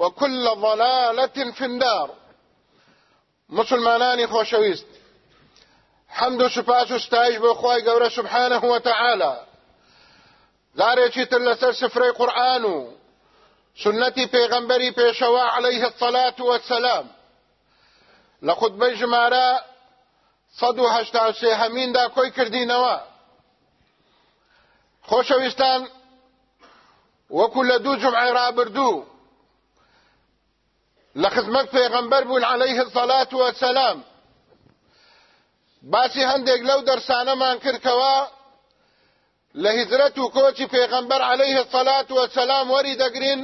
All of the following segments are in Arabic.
وكل ضلالة في النار. مسلمانانی خۆشەویست حەمد و سوپاس و ستایش بۆ سبحانه وتعالى جارێکی تر لەسەر سفرەی قورآن و سنەتی پێغەمبەری پێشەوە عليه الصلاة والسلام. لە خودبەی ژمارە سێ هەمیندا کۆی کردینەوە خۆشەویستان وەکو لە دوو جمعی رابردوو لە خزمەت پێغەمبەر بوون عليه الصلاة والسلام. باسی هەندێک لەو دەرسانەمان کردکەوە لە هیزرەت و کۆچی پێغەمبەر عليه الصلاة والسلام وەری دەگرین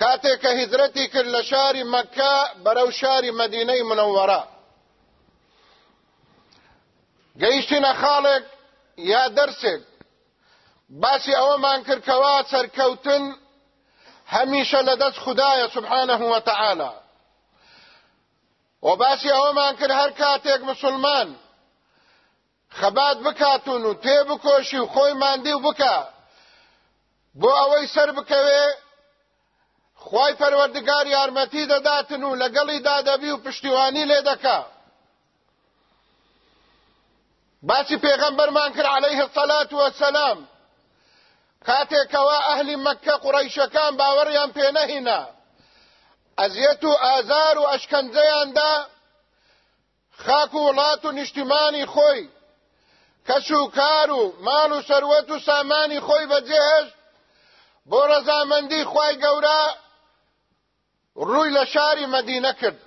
کاتێک کە هیزرەتی کرد لە شاری مەکە بەرەو شاری مەدینەی منەوەرە خاڵێک یا دەرسێک باسی ئەوەمان کردکەوە سەرکەوتن هەمیشە لە دەست خدایە سبحانه وتعالى و باسی ئەوەمان کرد هەر کاتێک مسلمان خەبات بکاتون و تێ بکۆشی و خۆی ماندی و بکە. بۆ ئەوەی سەر بکەوێ خی پەروەردگار یارمەتی دەداتن و لەگەڵی دادەبی و پشتیوانی لێ دەکا. باسی پێغەمبەرمان کرد عليه الصلاة والسلام کاتێکەوە ئەهلی مەکە قوڕیشەکان باوەڕیان پێنەهینا ئەزیەت و ئازار و ئەشکەنجەیاندا خاک و وڵات و نیشتیمانی خۆی کەس و کار و ماڵ و سەروەت و سامانی خۆی بەجێهێشت بۆ ڕەزامەندی خوای گەورە ڕووی لە شاری مەدینە کرد.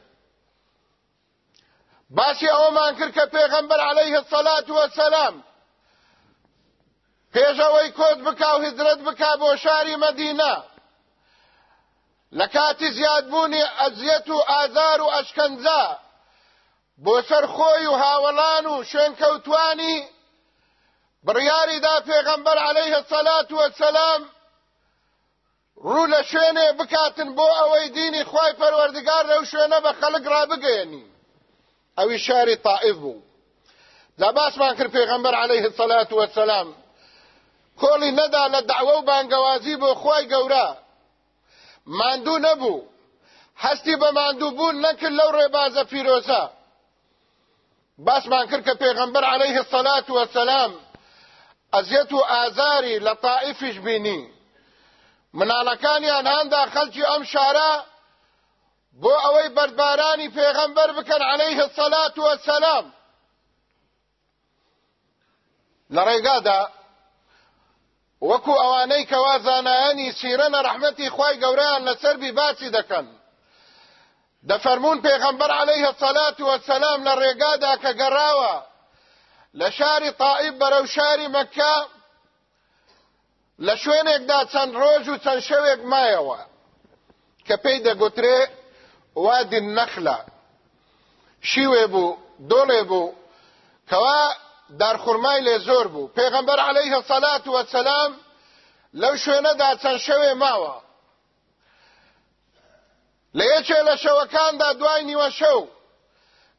باسی ئەوەمان کرد کە پێغەمبەر عەلەیه السەلات وەسەلام پێشەوەی کۆت بکا و هجرەت بکا بۆ شاری مەدینە. لە کاتی زیادبوونی ئەزیەت و ئازار و ئەشکەنجە بۆ سەر خۆی و هاوڵان و شوێنکەوتوانی بڕیاریدا پێغەمبەر عليه الصلاة والسلام ڕوو لە شوێنێ بکاتن بۆ ئەوەی دینی خوای پەروەردگار لەو شوێنە بە خەڵک ڕابگەێنی ئەوی شاری تائف بوو. دا باسمان کرد پێغەمبەر عليه الصلاة والسلام کۆڵی نەدا لە دعوە و بانگەوازی بۆ خوای گەورە. ماندوو نەبوو. هەستی بە ماندوو بوون نەکرد لەو ڕێبازە پیرۆزە باسمان کرد کە پێغەمبەر عليه الصلاة والسلام ئەزیەت و ئازاری لە تائیفیش بینی. مناڵەکانیان هەندا خەڵکی ئەم شارە بۆ ئەوەی بەردبارانی پێغەمبەر بکەن عليه الصلاة والسلام لە ڕێگادا وەکو ئەوانەی کەوا زانایانی سیرەنە ڕەحمەتی خی گەوریان لەسەربی باسی دەکەن. دەفەرمونون پێغەمبەر عليه الصلاة والسلام لە ڕێگادا کە گەڕاوە. لە شاری طائب بەرەو شاری مەکە لە شوێنێکدا چەند ڕۆژ و چەند شەوێک مایەوە کە پێی دەگوترێ وادی نەخلە. شیوێ بوو دۆڵێ بوو کەوا دارخورمای لێ زۆر بوو. پێغەمبەر عەلەیه سەلات وەسەلام لەو شوێنەدا چەند شەوێ ماوە. لە یەکێ لە شەوەکاندا دوای نیوە شەو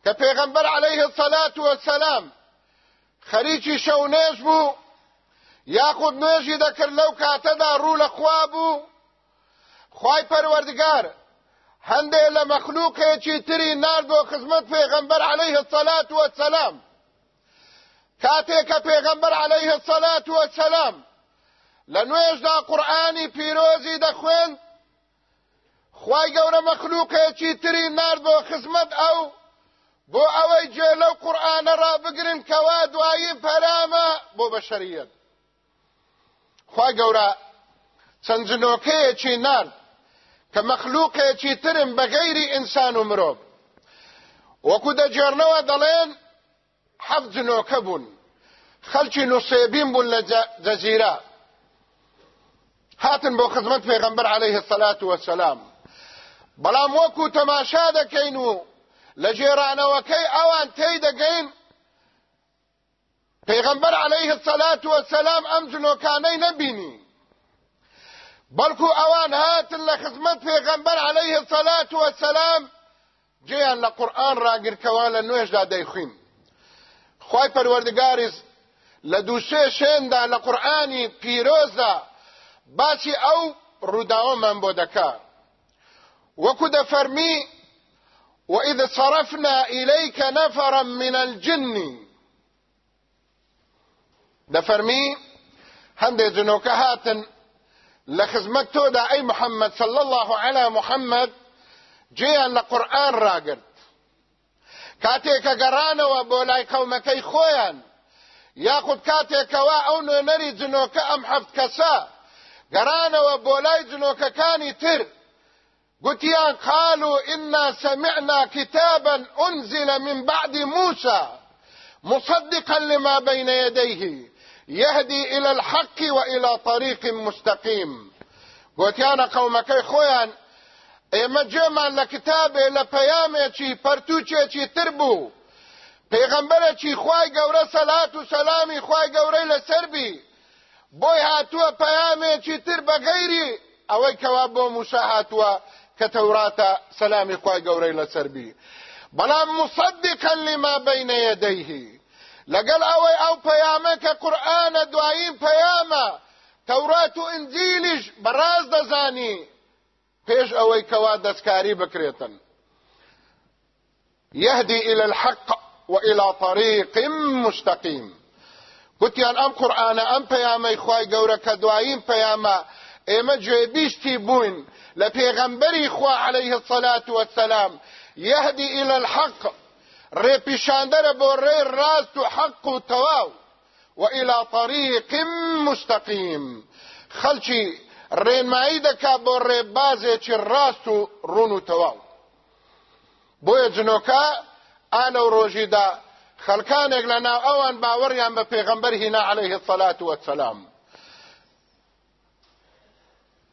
کە پێغەمبەر عەلەیه سەلات وەسەلام خەریکی شەو نێژ بوو یاخود نوێژی دەکرد لەو کاتەدا ڕوو لە خوا بوو. خوای پەروەردگار هەندێ لە مەخلووقێکی تری ناردۆ خزمەت پێغەمبەر عەلەیه سەلات وەسەلام کاتێکە پێغەمبەر عەلەیه سەلات وەسەلام لە نوێژدا قورئانی پیرۆزی دەخوێن خوای گەورە مەخلووقێکی تری نرد بۆ خزمەت ئەو بۆ ئەوەی جێ لەو قورئانە ڕابگرن کەوا دوایی پەرامە بۆ بەشەریەت خوای گەورە چەند جنۆکەیەکی نرد کە مەخلووقێکی ترم بە غەیری ئینسان و مرۆڤ. وەکو دەجێڕنەوە دەڵێن حەفت جنۆکە بوون خەلکی نوسێبین بوون هاتن بۆ خزمەت پێغەمبەر عەلەیه السەلات وەسەلام بەڵام وەکو تەماشا دەکەین و لە جێرانەوەکەی ئەوان تێی دەگەین عەلەیه السەلات وەسەلام ئەم جنۆکانەی نەبینی بەڵکو ئەوان هاتن لە خزمەت پێغەمبەر عەلەیه السەلات وەسەلام جێیان لە قورئان ڕاگرکەوە لە نوێژدا دەیخوین خی پەروەردگاریز لە دووسێ شێندا لە قورئانی پیرۆزە باسی ئەو ڕووداوەمان بۆ دەکا. وەکو دەفەرمی وإذ صرفنا إليك نفرا من الجن. دەفەرمی هەندێک جنۆکە هاتن تۆدا ئەی محەممەد صلى الله على محەممەد جێیان لە قورئان کاتێکە گەڕانەوە بۆ لای قەومەکەی خۆیان. یاخود کاتێکەوە ئەو نوێنەری جنۆکە ئەم حەفت کەسە. گەڕانەوە بۆ لای جنۆکەکانی تر. گوتیان قالوا إنا سمعنا كتابا أنزل من بعد موسى مصدقا لما بين يديه. يهدي إلى الحق وإلى طريق مستقيم. گوتیانە قەومەکەی خۆیان ئێمە جێمان لە کتابێ لە پەیامێکی پەرتوچێکی تر بوو. پێغەمبەرێکی خوای گەورە سەلات و سەلامی خوای گەورەی لەسەربی بۆی هاتووە پەیامێکی تر بە غەیری ئەوەی کەوا بۆ موسا هاتووە کە تەوراتە سەلامی خوای گەورەی لەسەربی بەڵام مصدقا لما بين يديه لەگەڵ ئەوەی ئەو پەیامە کە قورئانە دوایین پەیامە تەورات و ئنجیلیش بەڕاز دەزانی پێش ئەوەی کەوا دەستکاری بکرێتن. يهدي إلى الحق وإلى طريق مستقيم. گوتیان ئەم قورآانە ئەم پەیامەی خی گەورە کە دوایین پەیامە ئێمە گوێبیشتی بووین لە پێغەمبەری خوا عليه الصلاة والسلام. يهدي إلى الحق ڕێپیشاندەرە بۆ ڕێ ڕاست و حەق و تەواو وإلى طريق مستقيم. خەلکی ڕێنمایی دەکا بۆ ڕێبازێکی ڕاست و ڕون و تەواو بۆیە جنۆکە ئالە و ڕۆژیدا خەلکانێک لە ناو ئەوان باوەڕیان بە هینا عليه الصلاة والسلام.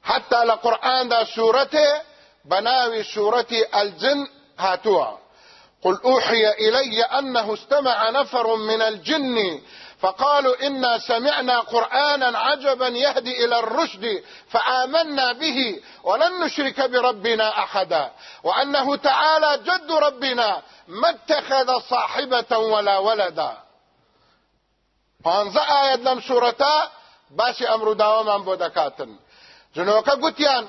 حتى لە قورئاندا سوورەتێ بەناوی سوورەتی الجن هاتووە. قل أوحي إلي أنه استمع نفر من الجن فقالوا إنا سمعنا قرآنا عجبا يهدي إلى الرشد فآمنا به ولن نشرك بربنا أحدا وأنه تعالى جد ربنا ما اتخذ صاحبة ولا ولدا. پانزە ئاەت لەم سوورەتە باسی ئەمر و داوامان بۆ دەکاتن جنۆکە گوتیان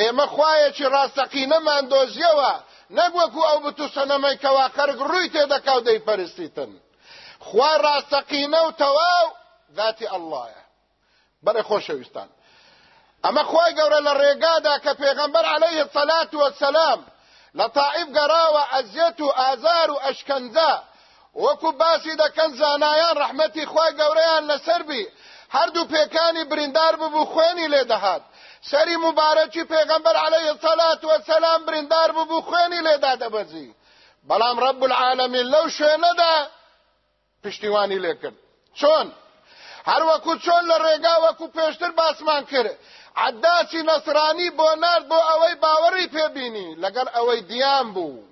ئێمە خوایەکی ڕاستەقینەمان دۆزیەوە نەبوەکو ئەو بتو سەنەمەی کەوا خەرگ ڕووی و دەیپەرستیتن خوا ڕاستەقینە و تەواو ذاتی ئەڵایە بەرە خۆشەویستان ئەمە خوای گەورە لە ڕێگادا کە عەلەیه سەلات وەسەلام لە تائیب گەڕاوە ئەزیەت و ئازار و ئەشکەنجە وەکو باسی دەکەن زانایان ڕەحمەتی خوای گەورەیان لەسەر بی هەردوو پێکانی بریندار ببوو خوێنی لێ دەهات سەری مبارەکی پێغەمبەر عەلەیهی سەلات وەسەلام بریندار ببوو خوێنی لێدا دەبەزی بەڵام ڕەب العالەمین لەو شوێنەدا پشتیوانی لێ کرد چۆن؟ هەروەکو چۆن لە ڕێگا وەکو پێشتر باسمان کرد. عداسی نەسرانی بۆ نرد بۆ ئەوەی باوەڕی پێبینی لەگەڵ ئەوەی دیان بوو.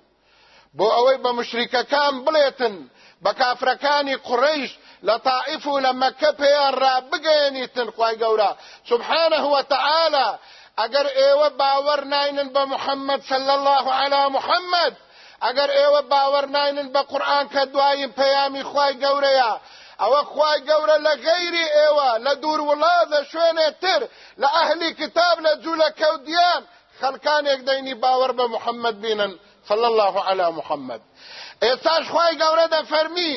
بۆ ئەوەی بە مشریکەکان بڵێتن بە کافرەکانی قڕیش لە تائف و لە مەکە پێیان ڕابگەێنیتن خوای گەورە. سبحانه وتعالى ئەگەر ئێوە باوەڕ ناینن بە محەممەد صلى الله على محەممەد ئەگەر ئێوە باوەڕ ناینن بە قورآن کە دوایین پەیامی خوای گەورەیە ئەوە خوای گەورە لە غەیری ئێوە لە دوور وڵات لە شوێنێ تر لە ئەهلی کتاب لە جوولە کەوتیان خەلکانێک دەینی باوەڕ بە محەممەد بینن. صلى الله على محمد. ئێستاش خوای گەورە دەفەرمی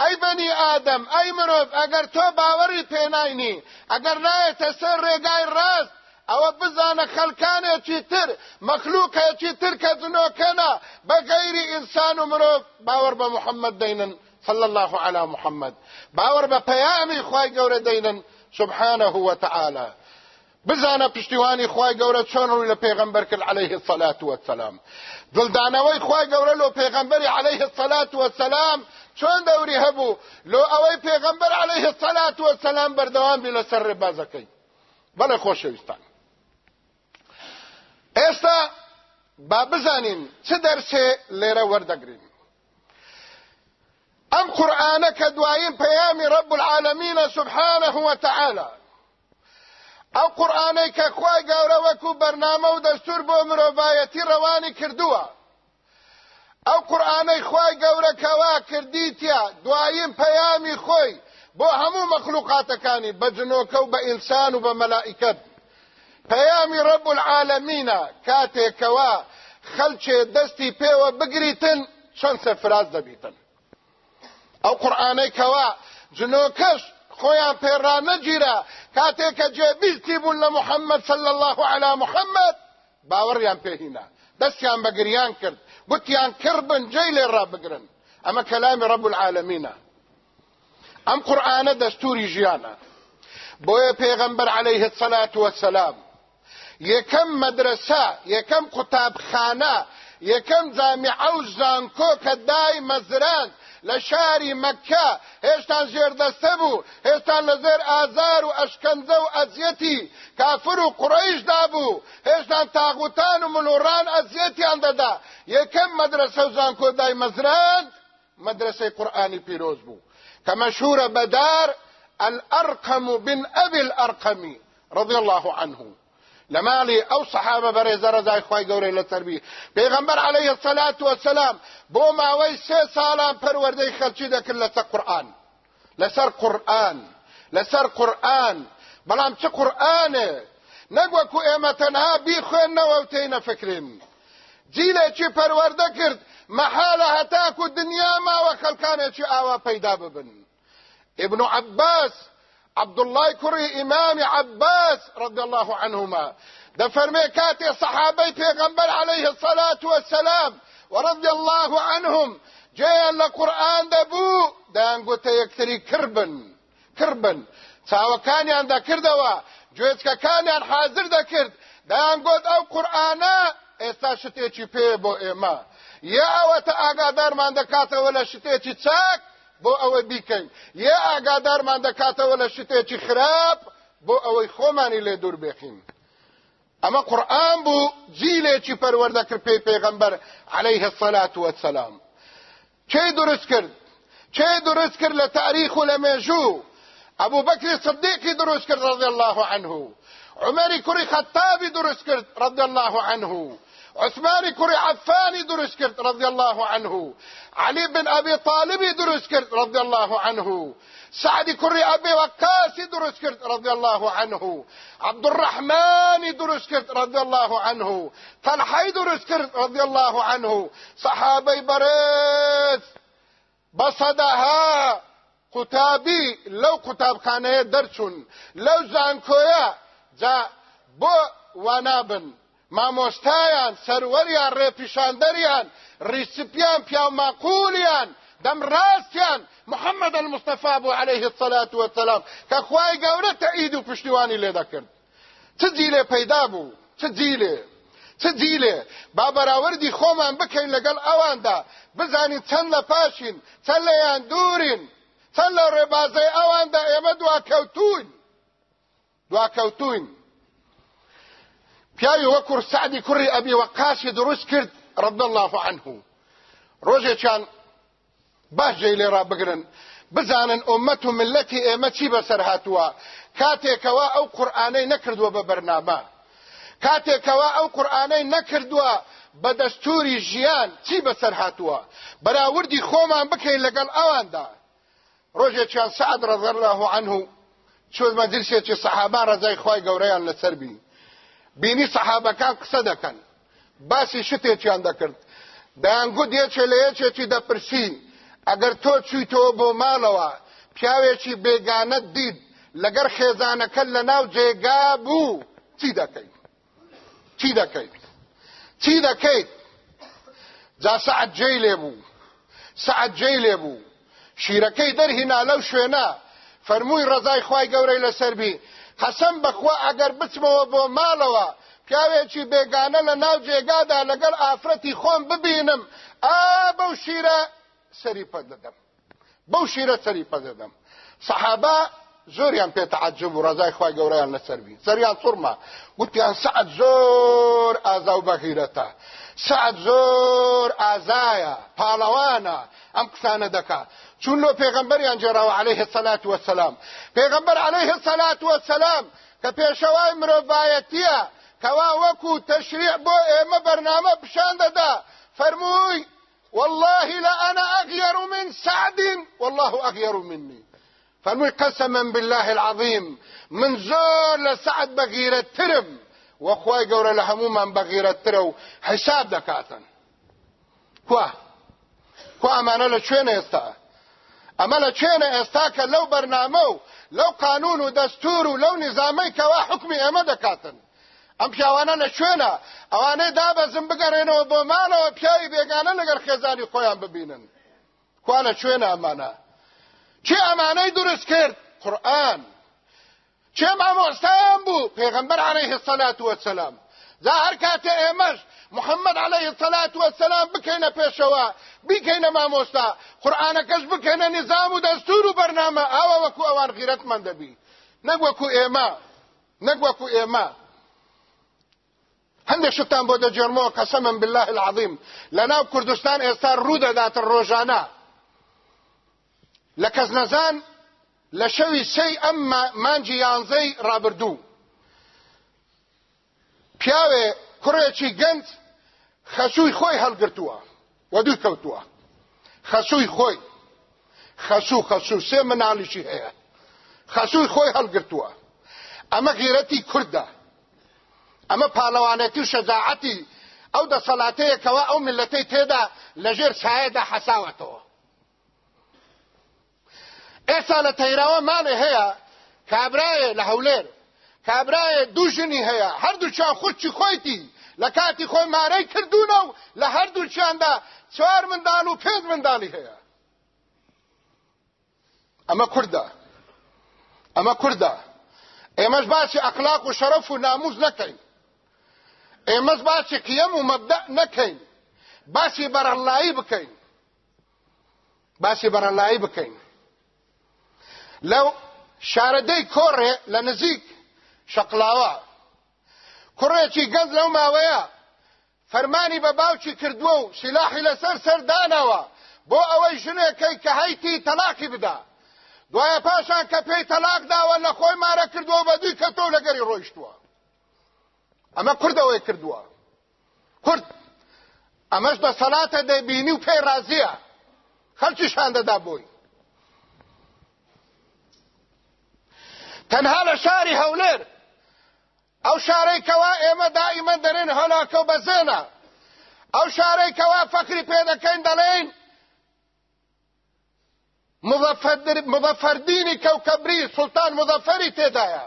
ئەی بەنی ئادەم ئەی مرۆڤ ئەگەر تۆ باوەڕی پێناینی ئەگەر نایەتە سەر ڕێگای ڕاست ئەوە بزانە خەلکانێکی تر مەخلووقێکی تر کە جنۆکەنە بە غەیری ئینسان و مرۆڤ باوەڕ بە محەممەد دەینن صلى الله على محمد باور بە پەیامی خوای گەورە دەینن سبحانه وتعالى بزانە پشتیوانی خوای گەورە چۆن ڕووی لە پێغەمبەر کرد عليه الصلاة والسلام دڵدانەوەی خوای گەورە لۆ پێغەمبەری عليه الصلاة والسلام چۆن دەوری هەبوو؟ لۆ ئەوەی پێغەمبەر عليه الصلاة والسلام بەردەوام بی لەسەر ڕێبازەکەی. بەڵێ خۆشەویستان. ئێستا با بزانین چ دەرسێ لێرە وەردەگرین. ام قرآن كدواين بيام رب العالمين سبحانه وتعالى أو قرآن كخوای گەورە وەکو بەرنامە و دەستور بۆ مرۆڤایەتی ڕەوانی کردووە. ئەو قورآانەی خوای گەورە کەوا کردیتە دوایین پەیامی خۆی بۆ هەموو مەخلوقاتەکانی بە جنۆکە و بە ئینسان و بە مەلائکت پەیامی ڕب العالمینە کاتێکەوە خەلچێ دەستی پێوە بگریتن چەند سەفراز دەبیتن. ئەو قورآانەی کەوا جنۆکەش خۆیان پێڕان نەگیرە کاتێک کە جێبیستی بوون لە محەممەد صل الله على محەممەد باوەڕیان پێهینا. دەستیان بەگریان کرد گوتیان کردبن جێی لێ ڕابگرن ئەمە کەلامی ڕب العالمینە ئەم قورآانە دەستوری ژیانە. بۆیە پێغەمبەر عليه الصلاة والسلام یەکەم مەدرسە یەکەم قوتابخانە یەکەم جامیعە و زانکۆ کە دای مەزران لە شاری مەکە هێشتان ژێردەستە بوو هێشتان لەزێر ئازار و ئەشکەنجە و ئەزیەتی کافر و قڕیشدا بوو هێشتان تاغوتان و منوڕان ئەزیەتیان دەدا. یەکەم مەدرسە و زانکۆدای مەزراند مەدرسەی قورآانی پیرۆز بوو. کە مەشهورە بەدار الأرقم بن أبي الأرقم رضي الله عنه. لمالی أو صحابه بەڕێزە ڕزای خی گەورەی لە تەربی پێغمبەر عليه الصلاة والسلام بۆ ماوەی سێ ساڵان پەروەردەی خەلکی دەکرد لەسەر قورآن. لەسەر قورآن لەسەر قورآن. بەڵام چه قورآنێ؟ نەگوەکو ئێمە تەنها بیخوێننەوە و تێی نەفکرین. جیلێکی پەروەردە کرد مەحالە هەتاکو دنیا ماوە خەلکانێکی ئاوا پەیدا ببن. ابن عباس عبد الله كري إمام عباس رضي الله عنهما. ده فرمي كاتي صحابي پیغمبر عليه الصلاة والسلام ورضي الله عنهم. جيان لقرآن دبو دان يكتري كربن كربن. چاوەکانیان دەکردەوە گوێچکەکانیان حاضر دەکرد دایان گوت ئەو قورآانە ئێستا شتێکی پێ بۆ ئێمە یا ئەوەتە ئاگادارمان دەکاتەوە لە شتێکی چاک بۆ ئەوە بیکەین. یە ئاگادارمان دەکاتەوە لە شتێکی خراپ بۆ ئەوەی خۆمانی لێ دوور بێخین. ئەمە قورآن بوو جیلێکی پەروەردەکرد پێی پێغەمبەر عليه الصلاة والسلام چێ درست کرد؟ چێ درست کرد لە تاریخ و لە مێژوو؟ ئەبوو بەکری دروست کرد رضی الله عنه. عمری کوڕی خەتابی دروست کرد رضی الله عنه. عوسمانی کوڕی عەفانی دروست کرد رضي الله عنه. علي بن أبي طالب درس كرت رضي الله عنه. سعد كري أبي وقاس درس كرت رضي الله عنه. عبد الرحمن درس كرت رضي الله عنه. طلحي درس كرت رضي الله عنه. صحابي بريث بصدها قتابي لو قتاب كان درسون لو زانكويا جا بو ونابن مامۆستایان سەروەریان ڕێپیشاندەریان ڕیسپیان پیاماقولیان دەمڕاستیان. محەممەد المستەفا بوو عليه الصلاة والسلام کە خوای گەورە تەئیید و پشتیوانی لێ دەکرد. چ جیلێ پەیدا بوو؟ چ جیلێ؟ چ جیلێ؟ با بەراوردی خۆمان بکەین لەگەڵ ئەواندا. بزانین چەند لە پاشین چەند لەیان دوورین چەند لە ڕێبازەی ئەواندا ئێمە دواکەوتوین. دواکەوتوین. پیاوی وەکوڕ سعدی کوڕی ئەبی وەقاسی دروست کرد رب الله عنه. ڕۆژێکیان باش جێی لێرا بگرن. بزانن ئومەت و ملەتی ئێمە چی بەسەر هاتووە؟ کاتێکەوە ئەو قورآانەی نەکردووە بە بەرنامە. کاتێکەوە ئەو قورآانەی نەکردووە بە دەستوری ژیان چی بەسەر هاتووە؟ بەراوردی خۆمان بکەین لەگەڵ ئەواندا. ڕۆژێکیان سعد رضی الله عنه چۆن مەجلسێکی سەحابان ڕزای خی گەورەیان لەسەر بی بینی سەحابەکان قسە دەکەن. باسی شتێکیان دەکرد. دەیانگو دێچێ لە یەکێکی دەپرسی ئەگەر تۆ چویتەوە بۆ ماڵەوە پیاوێکی بێگانت دید لەگەر خێزانەکە لە ناو جێگا بوو چی دەکەیت؟ چی دەکەیت؟ چی دەکەیت؟ جا سعد جێی لێ بوو. سعد جێی لێ بوو. شیرەکەی دەرهینا لەو شوێنە. فەرمووی ڕزای خوای گەورەی لەسەربی قەسەم بەخوا ئەگەر بچمەوە بۆ ماڵەوە پیاوێکی بێگانە لە ناو جێگادا لەگەڵ ئافرەتی خۆم ببینم. ئا بەو شیرە سەری پە دەدەم. بەو شیرە سەری پە دەدەم. سەحابە زۆریان پێتەعجب و ڕزای خوای گەورەیان لەسەربی سەریان سوڕما گوتیان سعد زۆر ئازا و بەغیرەتە. سعد زۆر ئازایە پاڵەوانە ئەم قسانە دەکا. چون لۆ پێغەمبەریان جێراوە عليه الصلاة والسلام؟ پێغەمبەر عليه الصلاة والسلام کە پێشەوای مرۆڤایەتیە کەوا وەکو تەشریع بۆ ئێمە بەرنامە پیشان دەدا فەرمووی والله لأنا أغير من سعد والله أغير مني فەرمووی قسما بالله العظيم من زۆر لە سعد بەغیرەترم وەخوای گەورە لە هەمومان بەغیرەترە و حساب کوا کو ئەمانە لە کوێنە ئێستا؟ ئەمە لە کوێنە ئێستا کە لەو بەرنامە و لەو قانون و دەستور و لەو نظامەی کەوا حکمی ئێمە دەکاتن. ئەم پیاوانە لە کوێنە ئەوانەی دابەزم بگەڕێنەوە بۆ ماڵەوە پیاوی بێگانە لەگەر خێزانی خۆیان ببینن. کوا لە کوێنە ئەمانە. چی ئەمانەی دروست کرد؟ قورآن. چێ مامۆستایان بوو؟ پێغەمبەر عليه الصلاة والسلام. زا هەر کاتێ ئێمەش محمد عليه الصلاة والسلام بکەینە پێشەوە بیکەینە مامۆستا قورآانەکەش بکەینە نظام و دەستور و بەرنامە ئاوە وەکو ئەوان غیرەتمان دەبی نەک وەکو ئێمە نەک وەکو ئێمە هەندێک شتان بۆ دەجێرمەوە قەسەمم بالله العظیم لە ناو کوردستان ئێستا ڕوو دەداتن ڕۆژانە لە کەس نەزان لە شەوی سەی ئەم مانجی یانزەی ڕابردوو پیاوێ کوڕێکی گەنج خەسووی خۆی هەڵگرتووە و دوو کەوتووە. خەسووی خۆی. خەسوو خەسوو سێ مناڵیشی هەیە. خەسووی خۆی هەڵگرتووە. ئەمە غیرەتی کوردە. ئەمە پاڵەوانەتی و شەجاعەتی ئەو دەسەڵاتەیەکەوە ئەو ملەتەی تێدا لەژێر سایەدا حەساوەتەوە. ئێستا لە تەیراوەمانێ هەیە کابرایە لە هەولێر کابرایە دوو ژنی هەیە هەردووچیان خوچی خۆیتی لە کاتی خۆی مارەی کردوونە و لە هەردووچیاندا چوار مندان و پێنج مندانی هەیە. ئەمە کووردە ئەمە کووردە ئێمەش باسی ئەخلاق و شەرەف و ناموز نەکەین. ئێمەش باسی قیەم و مەبدە نەکەین. باسی بەرەڵایی بکەین. باسی بەرەڵایی بکەین. لەو شارەدەی کۆڕێ لە نزیک شەقلاوە. کوڕێکی گەنج لەو ماوەیە. فەرمانی بە باوکی کردووە و سیلاحی لەسەر سەردانەوە بۆ ئەوەی ژنێکەی کە هەیتی تەلاقی بدا. دوایە پاشان کە پێی تەلاق داوە لە خۆی مارە کردووە بە دوی کە تۆ لەگەری ڕۆیشتووە. ئەمە کوردەوەی کردووە. کورد. ئەمەش دەسەڵاتە دەبینی و پێی ڕازیە. خەلکیشان دەدا بۆی. تەنها لە شاری هەولێر ئەو شارەی کەوا ئێمە دائیمە دەرێن هەلاکە و بەزێنە. ئەو شارەی کەوا فەکری پێ دەکەین دەڵێن مظەفەردینی کەوکەبری سولتان مظەفەری تێدایە.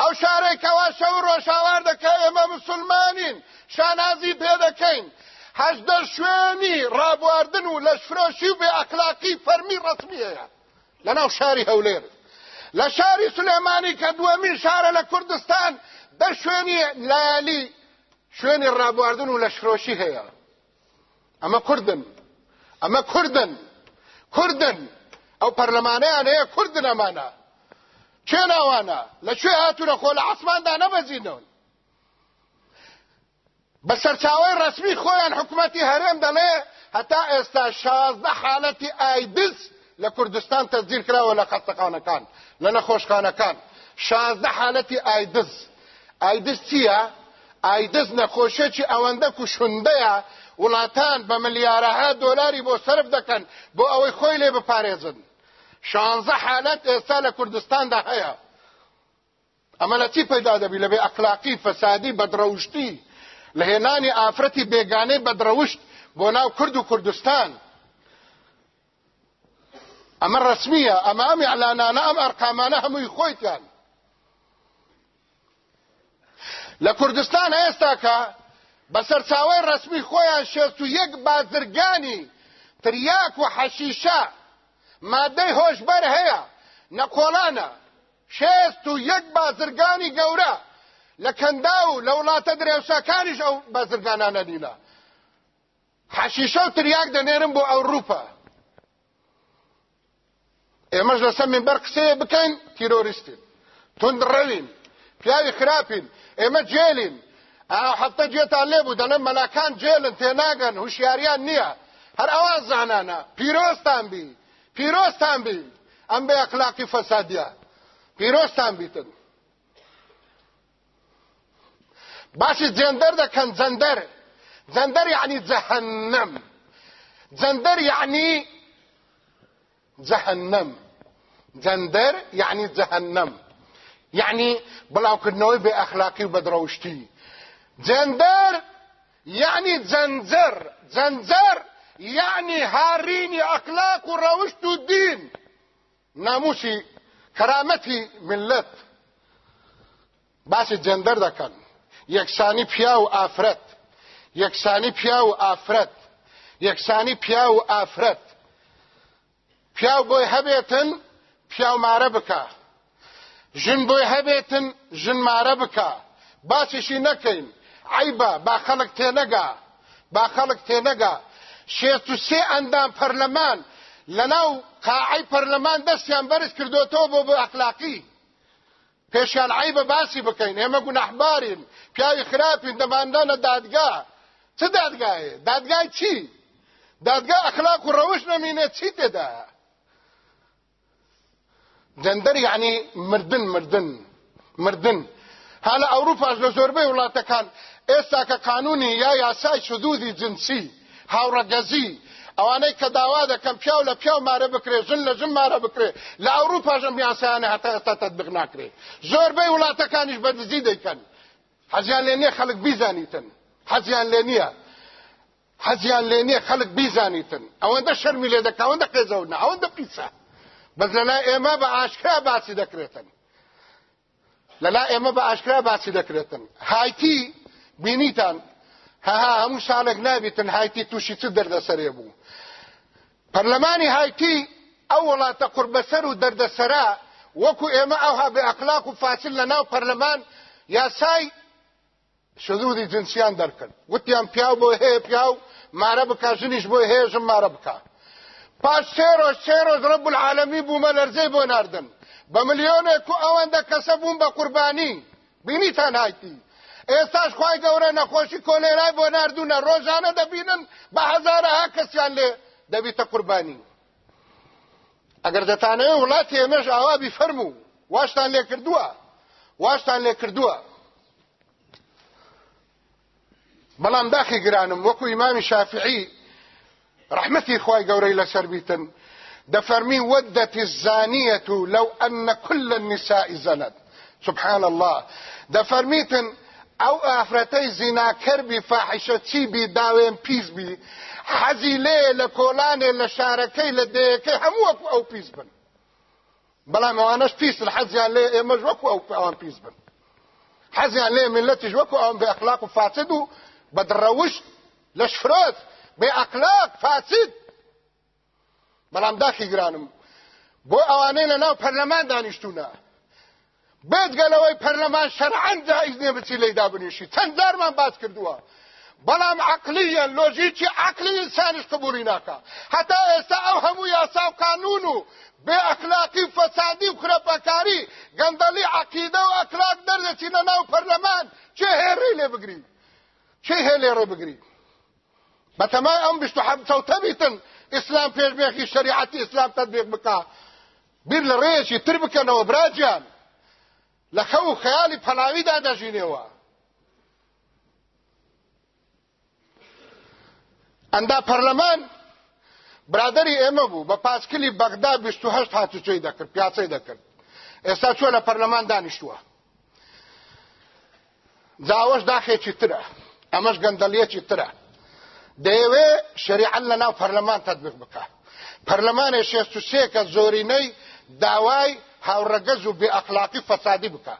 ئەو شارەی کەوا شەو ڕۆژاوار دەکە ئێمە مسلمانین شانازی پێ دەکەین. هەشدە شوێنی ڕابواردن و لەشفرۆشی و بێ ئەخلاقی فەرمی ڕسمیەیە لەناو شاری هەولێر. لە شاری سلێمانی کە دووەمین شارە لە کوردستان دە شوێنی لایەلی شوێنی ڕابواردن و لەشفرۆشی هەیە. ئەمە کوردن. ئەمە کوردن. کوردن. ئەو پەرلەمانەیان هەیە کوردن ئەمانە. چێ ناوانە؟ لەکوێ هاتوونە خۆ؟ لە عسماندا نەبەزینەوە. بە سەرچاوی ڕسمی خۆیان حکوومەتی هەرێم دەڵێ هەتا ئێستا شازدە حالەتی ئایدز لە کوردستان تەزیر کراوە لە خەستەقانەکان لە نەخۆشخانەکان. شازدە حالەتی ئایدز. ئایدز چییە؟ ئایدز نەخۆشێکی ئەوەندە کوشندەیە وڵاتان بە ملیارەها دۆلاری بۆ سرف دەکەن بۆ ئەوەی خۆی لێ بپارێزن. شانزە حالەت ئێستا لە کوردستاندا هەیە. ئەمە لە چی پەیدا دەبی؟ لەبێ ئەخلاقی فەسادی بەدڕەوشتی لە هێنانی ئافرەتی بێگانەی بەدڕەوشت بۆ ناو کورد و کوردستان. ئەمە ڕسمیە ئەمە ئەم ئەلانانە ئەم ئەرقامانە هەمووی خۆیتان لە کوردستان ئێستا کە بەسەر چاوەی ڕسمی خۆیان شێست و یەک بازرگانی تریاک و حەشیشە مادەی هۆشبەر هەیە نەکۆڵانە شێست و یەک بازرگانی گەورە لە کەندا و لە وڵاتە درێوسەکانیش ئەو بازرگانانە نینە حەشیشە و تریاک دەنێرم بۆ ئەوروپا. ئێمەش لەسەر منبەر قسەیە بکەین تیرۆریستین تندڕەوین پیاوی خراپین ئێمە جێلین هەفتە جێتان لێبوو دەڵێن مەلاکان جێلن تێناگەن هوشیاریان نییە هەر ئەوان زانانە پیرۆستان بی پیرۆستان بی ئەم بێ ئەخلاقی فەسادیە پیرۆستان بیتن باسی جندر دەکەن جندر جندر یعنی جهنم جندر یعنی جهنم جندر یعنی جهنم یعنی بڵاوکردنەوەی بێ ئەخلاقی و بەدڕەوشتی جندر یعنی جەنجەر. جەنجەر یعنی هارینی ئەخلاق و ڕەوشت و دین. ناموسی کەرامەتی ملت. باسی جەندەر دەکەن. یەکسانی پیا و ئافرەت. یەکسانی پیا و ئافرەت. یەکسانی پیا و ئافرەت. پیاو بۆی هەبێتن پیاومارە بکە. ژن بۆی هەبێتن ژنمارە بکە باسیشی نەکەین. عیبە با خەڵک تێنەگا. با خەڵک تێنەگا. شێت و سێ ئەندام پەرلەمان. لەناو قاعی پەرلەمان دەستیان بەرز کردوتەوە بۆ بۆ ئەخلاقی. پێشیان عیبە باسی بکەین. ئێمە گونەحبارین پیاوی خراپین دەماندانە دادگا. چ دادگایە؟ دادگای چی؟ دادگا ئەخلاق و ڕەوش نەمینێت. چی تێدایە جندر یعنی مردن مردن مردن. حالا ئەوروپاش لە زۆربەی وڵاتەکان ئێستا کە قانونی یا یاسای شدودی جنسی هاوڕەگەزی ئەوانەی کە داوا دەکەم پیاو لە پیاو مارە بکرێ ژن لە ژن مارە بکرێ لە ئەوروپاش ئەم یاسایانە هەتا ئێستا تەطبیق ناکرێ. زۆربەی وڵاتەکانیش بەدزی دەیکەن. حەزیان لێ نییە خەڵک بیزانیتن. حەزیان لێ نییە. حەزیان لێ نییە خەڵک بیزانیتن. ئەوەندە شەرمی لێ دەکە ئەوەندە قێزەونە ئەوەندە پیسە. بەس لەلا ئێمە بە ئاشکرا باسی دەکرێتن. لەلا ئێمە بە ئاشکرا باسی دەکرێتن. هایتی بینیتان هەها هەموو ساڵێک نابیتن هایتی تووشی چ دەردەسەرێ بوو. پەرلەمانی هایتی ئەو وڵاتە قوربەسەر و دەردەسەرا وەکو ئێمە ئەوها بێ ئەخلاق و فاچل لە ناو پەرلەمان یاسای شذودی جنسیان دەرکرد. وتیان پیاو بۆ هەیە پیاو مارە بکە ژنیش بۆ هەیە ژن مارە بکە پاش سێ ڕۆژ سێ ڕۆژ ڕەب العالەمی بوومە لەرزەی بۆ ناردن. بە ملیۆنێک و ئەوەندە کەسە بوون بە قوربانی. بینیتان هایتی. ئێستاش خی گەورە نەخۆشی کۆلێرای بۆ نردونە ڕۆژانە دەبینن بە هزارەها کەسیان لێ دەبیتە قوربانی. ئەگەر دەتانەوە وڵاتی ئێمەش ئاوابی فەرموو واشتان لێ کردووە؟ واشتان لێ کردووە؟ بەڵام داخی گرانم وەکو ئیمامی شافعی رحمتي خواي قوري لسربيتن دفرمي ودت الزانية لو أن كل النساء زنت. سبحان الله. دفرميتن أو أفرتي زنا كربي فاحشة چي بي داوين بيز بي. حزي ليه لكولاني لشاركي لديكي همو أو بيز بن. بلا موانش بيس الحزيان ليه ايمج وكو أو اوان بيز بن. حزيان ليه ملتش وكو اوان بأخلاق فاسدو بدروش لەشفرۆت بێ ئەقلاق فاسد. بەڵام داخی گرانم بۆ ئەوانەی لە ناو پەرلەمان دانیشتونە بێت گەلەوەی پەرلەمان شەرعەن جائز نییە بچی لەیدا بنیشی چەند جارمان باس کردووە. بەڵام عقلیە لۆژیکی عقلی ئینسانیش قبولی ناکە هەتا ئێستا ئەو هەموو یاسا و قانون و بێ ئەخلاقی فەسادی و خراپەکاری گەندەلی عقیدە و ئەخلاق دەردەچینە ناو پەرلەمان. چێ هێڕی لێ بگری چێ هێ لێڕێ بگری بەتەمای ئەم بشت و حەبچەوتە بیتن. ئیسلام پێشبێخی شریعەتی ئیسلام تەطبیق بکە. بیر لە ڕێیەکی تر بکەنەوە براجیان. لە خەو و خەیالی پەلاویدا دەژینەوە ئەندا پەرلەمان برادری ئێمە بوو بە پاسکلی بەغدا 28 هاتوچەی دەکرد پیاچەی دەکرد. ئێستا چوە لە پەرلەمان دانیشتووە. جاوەش داخێکی ترە ئەمەش گەندەلیەکی ترە. دەیەوێ شریعەت لە ناو پەرلەمان تەطبیق بکە. پەرلەمانی شێست و سێکە زۆرینەی داوای هاوڕەگەز و بێ ئەخلاقی فەسادی بکە.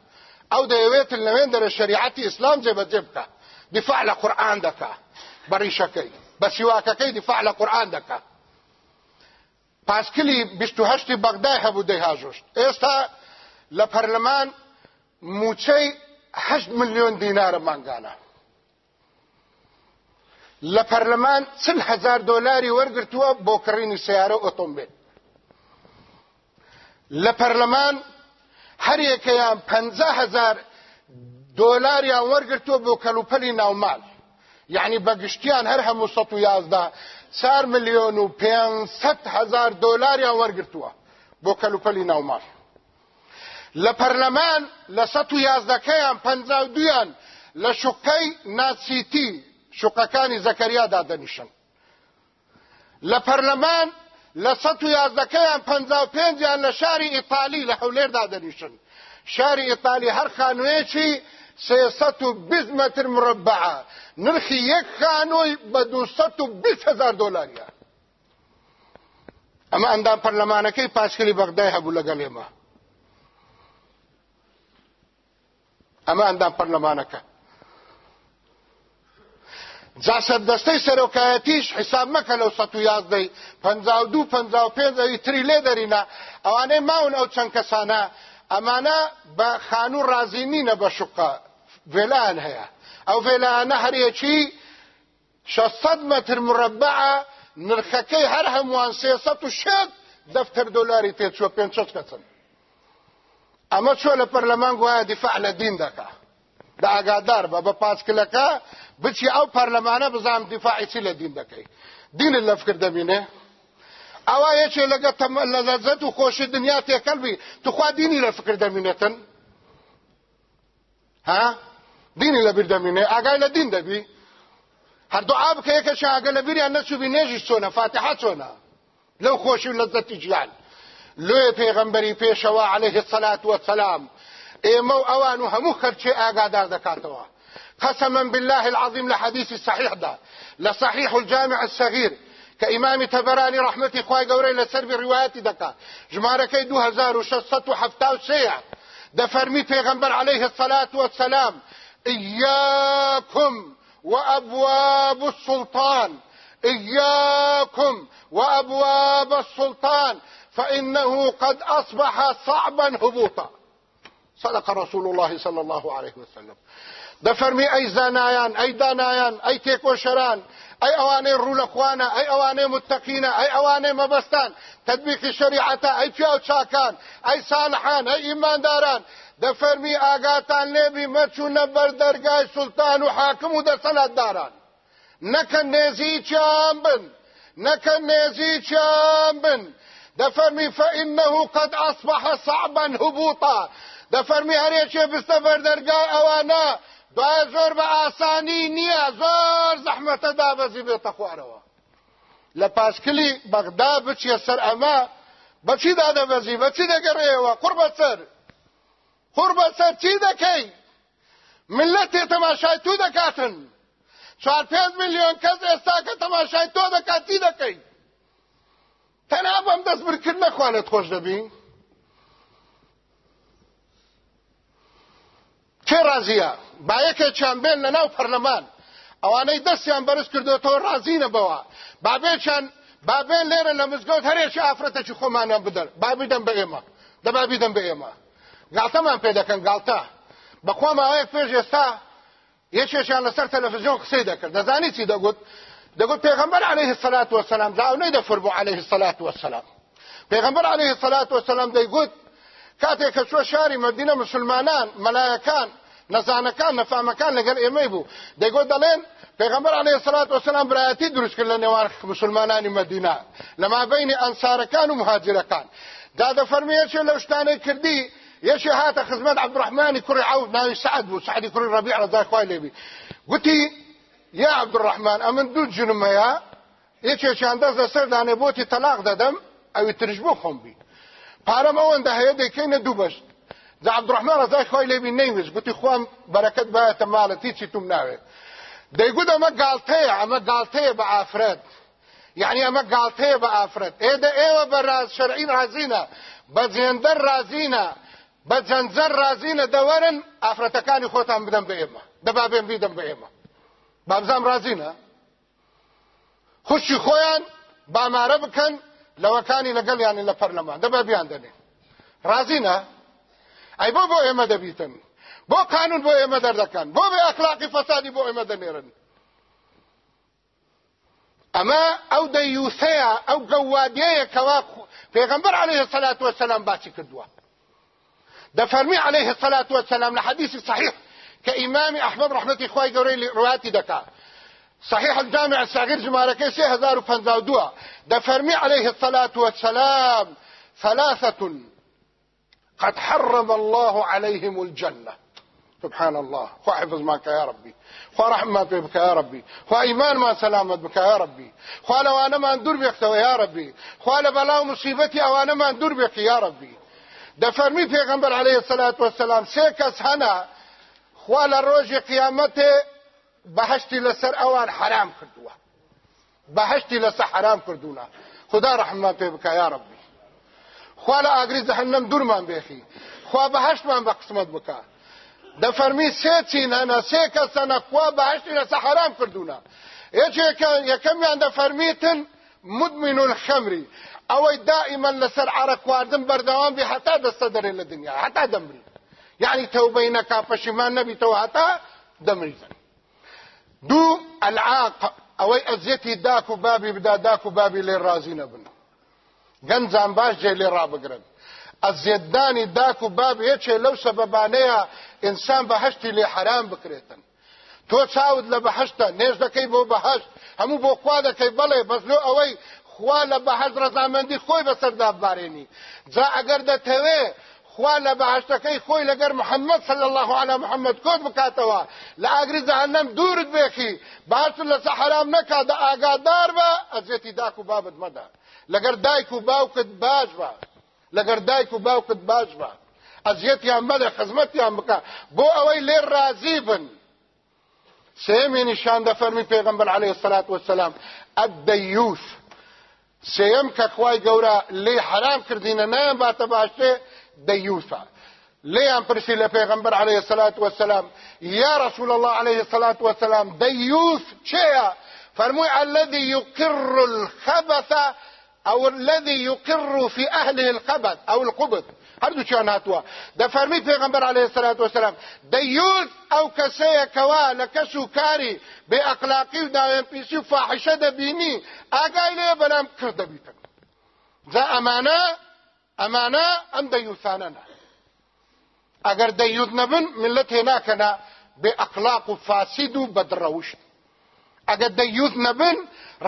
ئەو دەیەوێت لەوێن دەرە شریعەتی ئیسلام جێبەجێ بکە. دفاع لە قورئان دەکە بەڕیشەکەی بە سیواکەکەی دفاع لە قورئان دەکە پاسکلی 28 بەغدای هەبوو دەیهاژشت ئێستا لە پەرلەمان موچەی 8 میلیۆن دینارە مانگانە. لە پەرلەمان چل هزار دۆلاری وەرگرتووە بۆ کڕینی سیارە ئۆتۆمبیل. لە پەرلەمان هەر یەکەیان پەنجا هزار دۆلاریان وەرگرتووە بۆ کەلوپەلی ناومال یعنی بەگشتیان هەر هەموو سەد و یازدا چار ملیۆن و پێنجسەد هزار دۆلاریان وەرگرتووە بۆ کەلوپەلی ناومال لە پەرلەمان لە سەد و یازدەکەیان پەنجا و دویان لە شوقەی ناسیتی شوقەکانی زەکەریادا دەنیشن. لە پەرلەمان لە سەد و یازدەکەیان پەنجا و پێنجیان لە شاری ئیتالی لە حولێردا دەنیشن. شاری ئیتالی هەر خانوێکی سێسەد و بیست متر مربعە. نرخی یەک خانۆی بە دووسەد و بیست هزار دۆلاریە. ئەمە ئەندام پەرلەمانەکەی پاسکلی بەغدای هەبوو لەگەڵ ئێمە. ئەمە ئەندام پەرلەمانەکە. جا سەردەستەی سەرۆکایەتیش حساب مەکە لەو سەد و یازدەی. پەنجا و دوو پەنجا و پێنجەوی تری لێ دەرینە ئەوانەی ماون ئەو چەند کەسانە. ئەمانە بە خانوو ڕازی نینە بە شوقە. ڤێلان هەیە. ئەو ڤێلانە هەرەکی شەسەد مەتر مربعە نرخەکەی هەر هەمووان سێسەد و شێت دەفتەر دۆلاری تێچووە پێنج کەچن ئەمە چۆ لە پەرلەمان گوایە دیفاع لە دین دەکا. دا ئاگادار بە بە پاسکلەکە بچی ئەو پەرلەمانە بزانام دیفاعی چی لە دین دەکەی. دین لە فکر دەبینێ؟ ئەوە یەکێ لەگە لە لەزەت و خۆشی دنیا تێکەڵبی توخوا دینی لە فکر دەمینێتن ها؟ دینی لە بیر دەمینێ ئاگای لە دین دەبی. هەردوو ئا بکە یەکە شاگە لە بیریان نەچوبی نێژی چۆنە فاتحە چۆنە. لەو خۆشی و لەزەتی ژیان لێ پێغەمبەری پێشەوە عليه الصلاة والسلام ئێمە و ئەوان و هەموو خەرچێ ئاگادار دەکاتەوە. قسما بالله العظيم لحديث الصحيح ده لصحيح الجامع الصغير كإمام تبراني رحمتي خواهي قوري لسرب رواياتي دكا جماركي دو هزار وشصت وحفتاو سيع. ده فرمي پیغمبر عليه الصلاة والسلام. إياكم وأبواب السلطان. إياكم وأبواب السلطان. فإنه قد أصبح صعبا هبوطا. صدق رسول الله صلى الله عليه وسلم. دەفەرمی ئەی زانایان ئەی دانایان ئەی تێکۆشەران ئەی ئەوانەی ڕوو لە خوانە ئەی ئەوانەی متەقینە ئەی ئەوانەی مەبەستان تدبیقی شریعەتە ئەی پیاو چاکان ئەی ساڵحان ئەی ئیمانداران دەفەرمی ئاگاتان لێبی مەچوونە بەردەرگای سولتان و حاکم و دەسەڵاتداران نەکە نێزییان بن نەکە نێزییان بن. دەفەرمی فإنه قد أصبح صعبا هبوطا. دەفەرمی هەرێکێ بستە بەردەرگای ئەوانە دوای زۆر بە ئاسانی نییە زۆر زەحمەتە دابەزی بێتە خوارەوە. لە پاشکلی بەغدا بچیە سەر ئەمە بەچی دادەبەزی؟ بەچی دەگەڕێەوە قڕ بەسەر قڕ بەسەر چی دەکەی ملت تێ تەماشای تو دەکاتن. چوار پێنج میلیۆن کەس ئێستا کە تەماشای تۆ دەکات چی دەکەی تەنها بەم دەست برکرد نەخوانێت خۆش دەبی کێ ڕازیە با یەکێکیان بێن لە ناو پەرلەمان ئەوانەی دەستیان بەرز کردوەوە ڕازینە بەوە بابێکیان بابێن لێرە لە مزگەوت هەرێکی ئافرەتەکی خۆمانیان بدەن بابی دەم بە ئێمە دەبابی دەم بە ئێمە گاڵتەمان پێ دەکەن گاڵتە بەخوا ماوەیەک پێش ئێستا یەکێکیان لەسەر تەلەڤزیۆن قسەی دەکرد دەزانی چی دەگوت دەگوت پێغەمبەر عليه الصلاة والسلام جاونەی دەفر بوو عليه الصلاة والسلام. پێغەمبەر عليه الصلاة والسلام دەیگوت کاتێک کە چوە شاری مدینە مسلمانان مەلایەکان نەزانەکان نەفامەکان لەگەر ئێمەی بوو. دەیگوت دەڵێن پێغەمبەر عليه الصلاة والسلام برایەتی دروست کرد لە نێوان مسلمانانی مدینە. لەما بینی ئەنسارەکان و مهاجرەکان. دا دەفەرمیەکێ لەو شتانەی کردی یەشی هاتە خزمەت عبدڕحمانی کوڕی عوف ناوی سعد بوو سعدی کوڕی ڕەبیع ڕەزای خوای لێبی. گوتی یا عبدڕحمان ئەمن دوو جنم هەیە یەکێکیان دەست لەسەر دانێ بۆتی تەلاق دەدەم ئەوی ترش بۆ خۆم بی پارەم ئەوەندە هەیە دەکەینە دوو بەشت جا عبدڕحمان ڕەزای خوای لێبی نەیویست گوتی خۆم بەرەکەت بایەتە ماڵەتی چی توم ناوێت. دەیگوت ئەمە گاڵتەیە ئەمە گاڵتەیە بە ئافرەت. یعنی ئەمە گاڵتەیە بە ئافرەت. ئێدە ئێوە بە ڕاز شەرعی رازینە بە جێندەر رازینە بە جەنجەر رازینە دەوەرن ئافرەتەکانی خۆتان بدەم بە ئێمە. دەبا بێن بیدەم بە ئێمە. بابزام رازینە. خوشی خۆیان بامارە بکەن لەوەکانی لەگەڵ یانی لە پەرلەمان دەبا بیان دەنێ رازینە ئەی بۆ بۆ ئێمە دەبیتن بۆ قانون بۆ ئێمە دەردەکەن بۆ بێ ئەخلاقی فەسادی بۆ ئێمە دەنێرن ئەمە ئەو دەیوسەیە ئەو گەوادەیە کەوا پێغەمبەر عليه الصلاة والسلام باسی کردووە دەفەرمی عليه الصلاة والسلام لە حدیثی صحیح كإمام أحمد رحمة إخوائي قوري رواتي دكا. صحيح الجامع الصغير جماركي سي هزار وفنزاودوا دفرمي عليه الصلاة والسلام ثلاثة. قد حرم الله عليهم الجنة. سبحان الله. خو حفظ ماك يا ربي. خو بك يا ربي. خو إيمان ما سلامت بك يا ربي. خو لو أنا ما ندور بك يا ربي. خو لبلاو مصيبتي أو أنا ما ندور بك يا ربي. دفرمي پیغمبر عليه الصلاة والسلام. سيكس هنا خوا لە ڕۆژی بەهشتی لەسەر ئەوان حرام کردووە بەهشتی لەسەر حرام کردوونە خدا ڕحمان پێ بکە یا ڕبی خوا لە ئاگری جەهەنەم دوورمان بێخی خوا بەهشتمان بە قسمت بکە دەفەرمی سێ چینەنە سێ کەسەنە خوا بەهشتی لەسەر حرام کردوونە یەکێکە یەکەمیان دەفەرمیتن مدمن الخمری ئەوەی دائما لەسەر عرق خواردن بەردەوام بێ حتا دەستە دەرێ لە دنیا حتا دەمری يعني توبه نکا پشیمان نبی تو هتا دوو ئەلعاق ئەوەی ئەزیەتی داک و بابی بدا داک و بابی لێ ڕازی نەبن گەنجان باش جێ لێ ڕابگرن ئەزیێتدانی داک و باب هیچێ لەو سەبەبانەیە ئینسان بەهشتی لێ حرام بکرێتن. تۆ چاود لە بەهشتە نێژ دەکەی بۆ بەهشت هەموو بۆ خوا دەکەی بەڵێ بەزلو ئەوەی خوا لە بەهەز ڕەزامەندی خۆی بەسەردا بارێنی جا ئەگەر دەتەوێ خوا لە بەهشتەکەی خۆی لەگەر محەممەد صل الله على محەممەد کۆت بکاتەوە لە ئاگری جەهەنەم دوورت بێکی باشت لەسە حرام نەکا دە ئاگادار بە ئەزێتی داک و بابت مەدا لەگەر دایک و باوکت باش بە لەگەر دایک و باوکت باش بە ئەزیەتیان مەدە خزمەتیان بکە بۆ ئەوەی لێ رازی بن. سێمی نیشان دەفەرمی پێغمبەر عليه الصلاة والسلام. الديوث. سێم کە خوای گەورە لێ حرام کردینە نایان باتە باشتێ ديوثا ليان برسي لبيغمبر عليه الصلاة والسلام؟ يا رسول الله عليه الصلاة والسلام ديوث شيئا فرموي الذي يقر الخبث أو الذي يقر في أهله الخبث أو القبض. هردو چیان هاتوا ده فرمی پیغمبر علیه الصلاة والسلام. دیوز أو کسی کوا لکسو کاری بی اقلاقی و فاحشة آگای لی بلام کرده بیتن ذا أمانة ئەمانە ئەم دەیوسانەنە ئەگەر دەیوت نەبن ملت ئەقلاق و فاسید و بەدڕەوشت ئەگەر دەیوت نەبن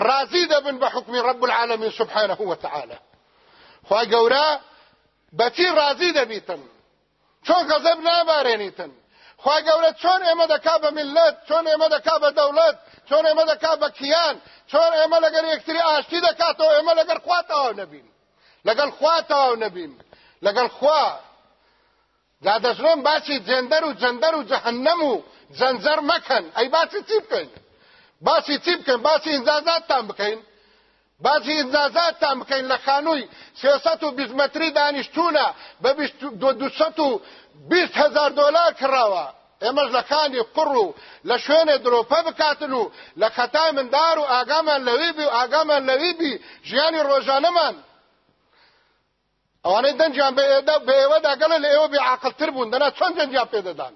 ڕازی دەبن بە حکمی رب العالمین سبحانه وتعالى. خوا گەورە بەچی ڕازی دەبیتن چۆن غەزەب نابارێنیتن خوا گەورە چۆن ئێمە دەکا بە ملت چۆن ئێمە دەکا بە دەوڵەت چۆن ئێمە دەکا بە کیان چۆن ئێمە لەگەر یەکتری ئاشتی دەکاتەوە ئێمە لەگەر خواتەوە نەبین لەگەڵ خوا تەواو نەبین لەگەڵ خوا دا دەژڵۆم باسی جێندەر و جەندەر و جەهەنەم و جەنجەر مەکەن. ئەی باسی چی بکەین؟ باسی چی بکەین؟ باسی ئینجازاتتان بکەین. باسی ئینجازاتتان بکەین لە خانووی سێسەد و بیست مەتری دانیشتوونە بە دووسەد و بیست هزار دۆلار کراوە. ئێمەش لە کانی قڕ و لە شوێنێ درۆپە بکاتن و لە خەتای مندار و ئاگامان لەوی بی و ئاگامان لەوی بی ژیانی ڕۆژانەمان. ئەوانەی دەنجیان بە ئێوەدا گەڵە لە ئێوە بێعاقلتر بوون. دەنا چۆن دەنجیان پێدەدان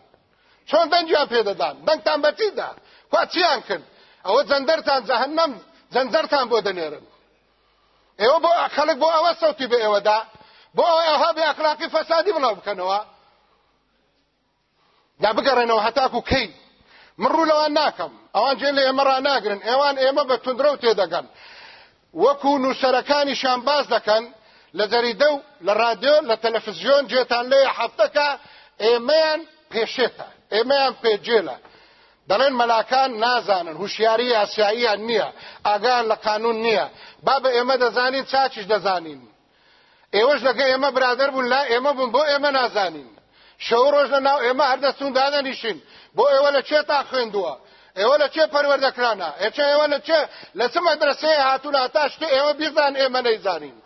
چۆن دەنجیان پێدەدان دەنگتان بەچیدا خوا چیان کرد؟ ئەوە جەندەرتان جەهەنەم جەنجەرتان بۆ دەنێرن. ئێوە بۆ خەڵک بۆ ئەوە سەوتی بە ئێوەدا. بۆ ئەوە ئەوها بێ ئەخلاقی فەسادی بڵاو بکەنەوە. دا بگەڕێنەوە هەتاکو کەی؟ من ڕوو لەوان ناکەم. ئەوان جێن لە ئێمە ڕناگرن ئێوان ئێمە بە تونندرە و تێدەگەن وەکو نووسەرەکانیشان باز دەکەن. لە جەریدە و لە رادیۆ لە تەلەفزیۆن جێتان لێ هەفتەکە ئێمەیان پێشێتە ئێمەیان پێجێلە دەڵێن مەلاکان نازانن هوشیاری یاساییان نییە ئاگان لە قانون نییە. با بە ئێمە دەزانین چاچش دەزانین. ئێوەش لەگە ئێمە برادر بوون لا ئێمە بوون بۆ ئێمە نازانین. شەو ڕۆژ لە ناو ئێمە هەردەستون دادەنیشین. بۆ ئێوە لە چێ تا خوێندووە؟ ئێوە لە چێ پەروەردەکرانە؟ ئێچە ئێوە لە چێ؟ لە چ مەدرسەیە هاتوون هاتا شتێ ئێوە بیزان ئێمە نەیزانین.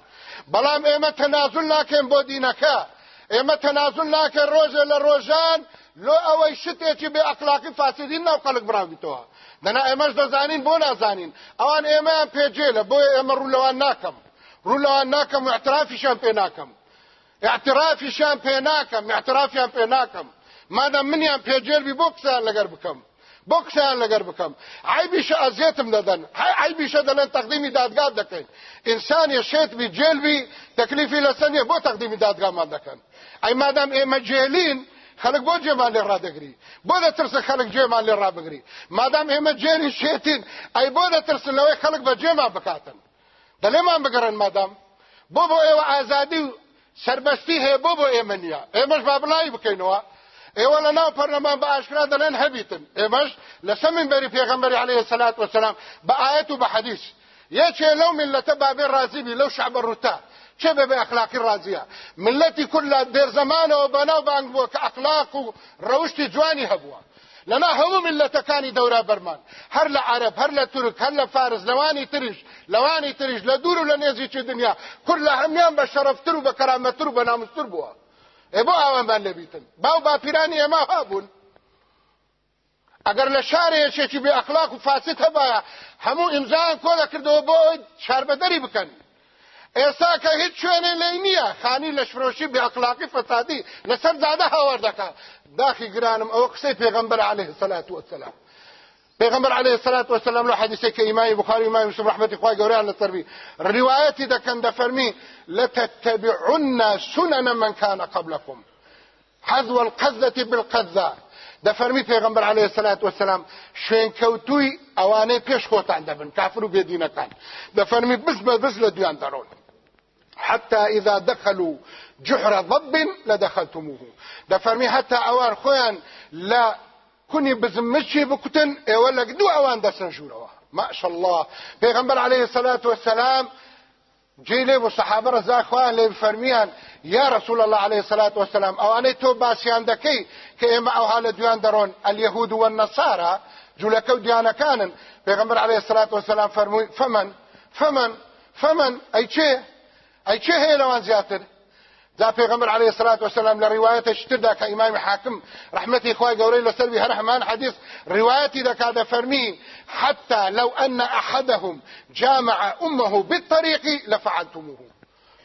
بەڵام ئێمە تەنازل ناکەین بۆ دینەکە. ئێمە تەنازل ناکەین ڕۆژێ لە ڕۆژان لۆ ئەوەی شتێکی بێ ئەقلاقی فاسدین ناو قەلک براویتەوە. دەنا ئێمەش دەزانین بۆ نازانین. ئەوان ئێمەیان پێجێلە بۆیە ئێمە ڕوولەوان ناکەم. ڕوولەوان ناکەم و اعترافیشان پێ ناکەم. اعترافیشان پێ ناکەم اعترافیان پێ ناکەم. مادەم منیان پێجێلبی بۆ قسەیان لەگەر بکەم. بۆ قسەیان لەگەر بکەم. عیبیشە ئەزیێتم دەدەن. عیبیشە دەڵێن تەقدیمی دادگات دەکەین. ئینسانی شێتبی جێلبی تەکلیفی لەسەر نیە بۆ تەقدیمی دادگامان دەکەن. ئەی مادام ئێمە جێلین خەڵک بۆ جێمان لێ ڕادەگری. بۆ دەترسە خەڵک جێمان لێ ڕابگری. مادام ئێمە جێری شێتین. ئەی بۆ دەترسن لەوەی خەڵک بە جێمان بکاتن. دەلێمان بگەڕن مادام بۆ بۆ ئێوە ئازادی و سربەستی هەیە بۆ بۆ ئێمە نییە. ئێمەش ئێوە لە ناو پەرلەمان بە ئاشکرا دەڵێن هەبیتن ئێمەش لە سەمین بەری پێغەمبەری عليه الصلاة والسلام. بە ئاەت و بە حەدیث یەکێ لەو ملەتە بابێ ڕازی بی لەو شعبە ڕوتا چه به اخلاقی راضیه ملتی کل در زمان و بناو بانگ که أخلاق و روشتی جوانی هبوة. لنا هەموو ملەتەکانی دەورا بەرمان هەر لە عرب هەر لە تورک هەر لە فارز لەوانی تریش لەوانی تریش لە دوور و لە نێزیی دنیا کور لە هەمیان و بە و بە نامستر ئێ بۆ ئاوانمان لەبیتن باو باپیرانی ئێمە هابوون. ئەگەر لە شارێکێکی بێ ئەخلاق و فاسد هەبایە هەموو ئیمزان کۆ دەکردەوە بۆ شاربەدەری بکەن. ئێستا کە هیچ شوێنێ لی نییە خانی لە شفرۆشی بێ ئەقلاقی فەسادی لەسەر زادە هاوەردەکە داخی گرانم ئەوە قسەی پێغەمبەر عليه الصلاة والسلام پیغمبر علیه الصلاة والسلام له حدیث کې امام بخاری امام مسلم رحمت الله ګوري الله تربی روایت د کنده فرمی لتتبعن سنن من كان قبلكم حذو القذة بالقذة. د فرمی پیغمبر علیه الصلاة والسلام شوین کوتوی اوانه پیش خوتان دبن کافر و بيدینکان د فرمی بس بس لدیان درون حتى إذا دخلوا جحر ضب لدخلتموه. ده فرمي حتى اوار خوان لا كوني بزمشي بكتن أيوه دو أوان دسن جوروا ما شاء الله. پیغمبر عليه الصلاة والسلام جيلي وصحابه رضا خوان لي فرميان يا رسول الله عليه الصلاة والسلام أواني تو باسيان دكي كيما أو حال ديان درون اليهود والنصارى جولكو ديانا كانن. پیغمبر عليه الصلاة والسلام فرمي فمن فمن فمن أي چه؟ أي چه هي لوان زياتر؟ ذا پیغمبر عليه الصلاة والسلام لرواية اشتردا كإمام حاكم رحمتي إخوائي قوري لسلبي هرحمان حديث روايتي ذا كاد فرمي حتى لو أن أحدهم جامع أمه بالطريق لفعلتموه.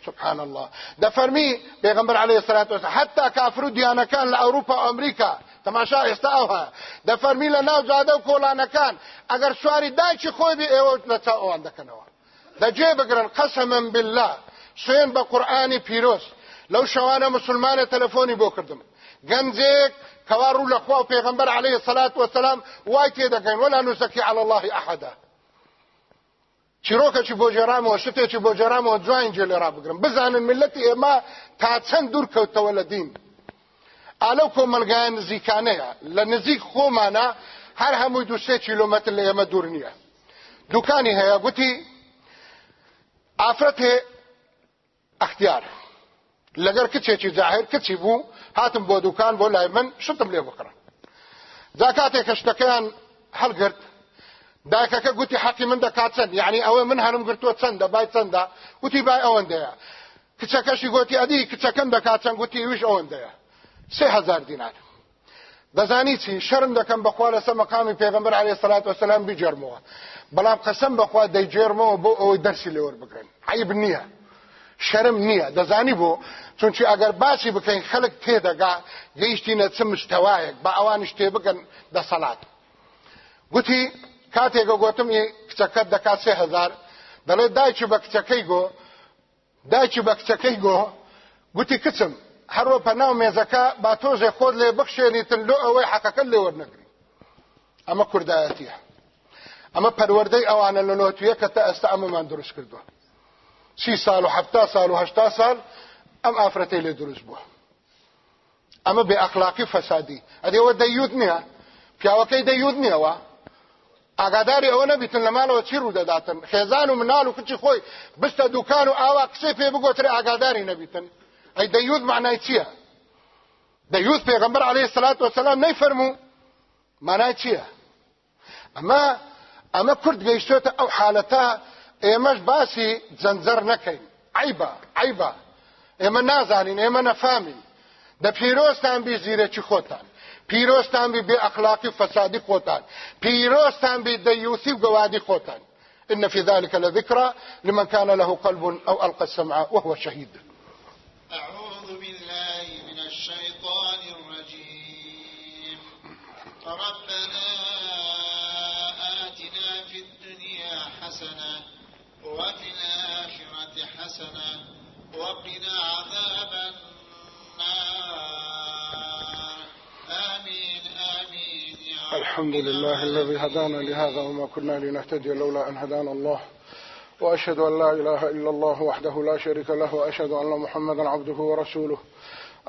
سبحان الله ده فرمي پیغمبر عليه الصلاة والسلام حتى كافر ديانا كان لأوروبا وأمريكا تماشا استاوها ده فرمي لناو زاده کولانا كان اگر سواري دای چې خو به ایو لتا اوان دکنوا ده جيب قرن قسما بالله سوين بقرآن پیروز. لو شوانه مسلمانه تلفونی بو کردم. گنجێک کەوا ڕوو لە خوا پێغمبەر عليه الصلاة والسلام وای تێدەگەین ولا نوسکی على الله احدا چیرۆکەی بۆ جێرامەوە شتێکی بۆ جێرامەوە جوین جێ لێرا بگرم. بزانن ملەتی ئێمە تا چەند دوور کەوتەوە لە دین. ئالەو کۆمەلگایان نزیکانەیە. لە نزیک خۆمانە هەر هەمووی دو سێ کیلومتر لە ئێمە دوور نییە. دوکانی هەیە گوتی ئافرەت هێ ئەختیار. لەگەر کچێکی جاهر کچی بوو هاتم بۆ دوکان بۆ لای من شتم لێ بکڕن جا کاتێک کە شتەکەیان هەڵگرت دایکەکە گوتی حەقی من دەکات چەند؟ یعنی ئەوە من هەرم گرتووە چەندە؟ بای چەندە؟ گوتی بای ئەوەندەیە. کچەکەشی گوتی ئەدی کچەکەم دەکات چەند؟ گوتی ویش ئەوەندەیە. سێ هزار دینار. دەزانی چی؟ شرم دەکەم بەخوا لەسەر مەقامی پێغمبەر عليه الصلاة والسلام بیجێرمەوە. بەڵام قەسەم بەخوا دەیجێرمەوە بۆ ئەوەی دەرسی لێوە بگرن. عیب نییە. شەرم نییە. دەزانی بۆ چونچی ئەگەر باسی بکەین خەڵک تێدەگا گەیشتینە چ مشتەوایەک بە ئەوانش تێ بگەن دەسەڵات گوتی کاتێکە گوتم کچەکەت دەکات سێ هزار دەڵێ دایکی بە کچەکەی گۆ دایکی بە کچەکەی گۆ گوتی کچم هەروە پەناو مێزەکە با تۆژێ خۆت لێ بخشێنیتن لۆ ئەوەی حەقەکە لێ وەرنەگری ئەمە کوردایەتیە. ئەمە پەروەردەی ئەوانە لە نۆتویە کە تا ئێستا ئەمەمان دروست کردووە. سی سال و هەفتا سال و هەشتا سال ئەم ئافرەتەی لێ دروست بووە. ئەمە بێ ئەخلاقی فەسادی. ئەدێەوە دەیوت نییە. پیاوەکەی دەیوت نییەوە. ئاگاداری ئەوە نەبیتن لە ماڵەوە چی ڕوو دەداتن؟ خێزان و مناڵ و کچی خۆی بستە دوکان و ئاوا قسەی پێ بگۆترێ ئاگاداری نەبیتن. ئەی دەیوت معنای چییە؟ دەیوت پێغمبەر عليه الصلاة والسلام نەیفەرموو. معنای چییە؟ ئەمە ئەمە کورد گەیشتێتە ئەو حالەتە ئێمەش باسی جەنجەر نەکەین. عیبە عیبە. ئێمە نازانین ئێمە نەفامین دە پیرۆستان بی زیرەکی خۆتان. پیرۆستان بی بێ ئەخلاقی فەسادی خۆتان. پیرۆستان بی دەیوسی و گەوادی خۆتان. إن في ذلك لذكرى لمن كان له قلب أو ألقى السمع وهو شهيد. أعوذ بالله من الشيطان الرجيم. ربنا آتنا في الدنيا حسنة وفي الآخرة حسنة وقنا عذاب النار. آمين آمين يا الحمد لله الذي هدانا لهذا وما كنا لنهتدي لولا أن هدانا الله. وأشهد أن لا إله إلا الله وحده لا شريك له وأشهد أن محمدا عبده ورسوله.